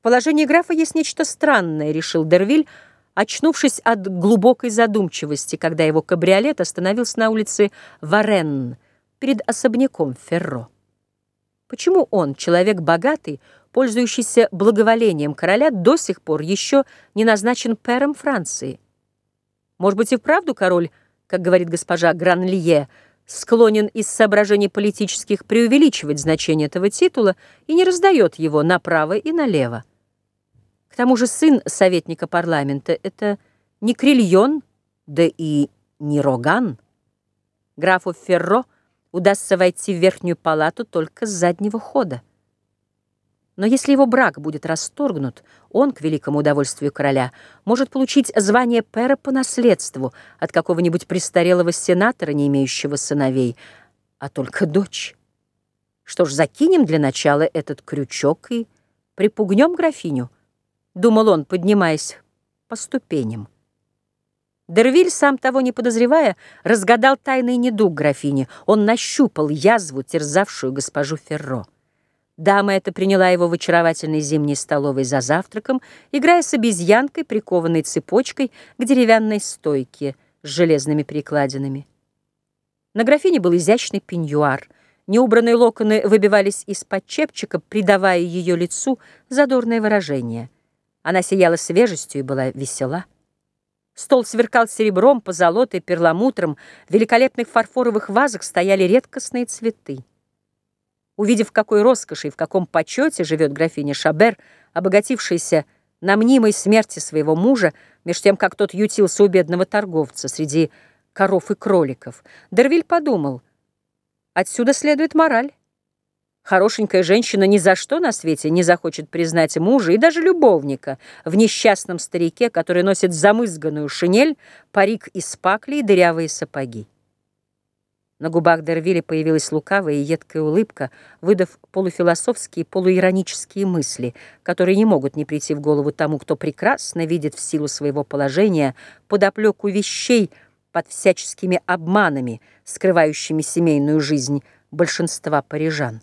В положении графа есть нечто странное, решил Дервиль, очнувшись от глубокой задумчивости, когда его кабриолет остановился на улице Варенн перед особняком Ферро. Почему он, человек богатый, пользующийся благоволением короля, до сих пор еще не назначен пэром Франции? Может быть, и вправду король, как говорит госпожа Гранлие, склонен из соображений политических преувеличивать значение этого титула и не раздает его направо и налево. Тому же сын советника парламента — это не Крильон, да и не Роган. Графу Ферро удастся войти в верхнюю палату только с заднего хода. Но если его брак будет расторгнут, он, к великому удовольствию короля, может получить звание пера по наследству от какого-нибудь престарелого сенатора, не имеющего сыновей, а только дочь. Что ж, закинем для начала этот крючок и припугнем графиню —— думал он, поднимаясь по ступеням. Дервиль, сам того не подозревая, разгадал тайный недуг графини. Он нащупал язву, терзавшую госпожу Ферро. Дама эта приняла его в очаровательной зимней столовой за завтраком, играя с обезьянкой, прикованной цепочкой к деревянной стойке с железными перекладинами. На графине был изящный пеньюар. Неубранные локоны выбивались из-под чепчика, придавая ее лицу задорное выражение — она сияла свежестью и была весела. Стол сверкал серебром, позолотой, перламутром, в великолепных фарфоровых вазах стояли редкостные цветы. Увидев, в какой роскоши и в каком почете живет графиня Шабер, обогатившаяся на мнимой смерти своего мужа, меж тем, как тот ютился у бедного торговца среди коров и кроликов, Дервиль подумал, отсюда следует мораль. Хорошенькая женщина ни за что на свете не захочет признать мужа и даже любовника в несчастном старике, который носит замызганную шинель, парик из пакли и дырявые сапоги. На губах Дервиля появилась лукавая и едкая улыбка, выдав полуфилософские, полуиронические мысли, которые не могут не прийти в голову тому, кто прекрасно видит в силу своего положения подоплеку вещей под всяческими обманами, скрывающими семейную жизнь большинства парижан.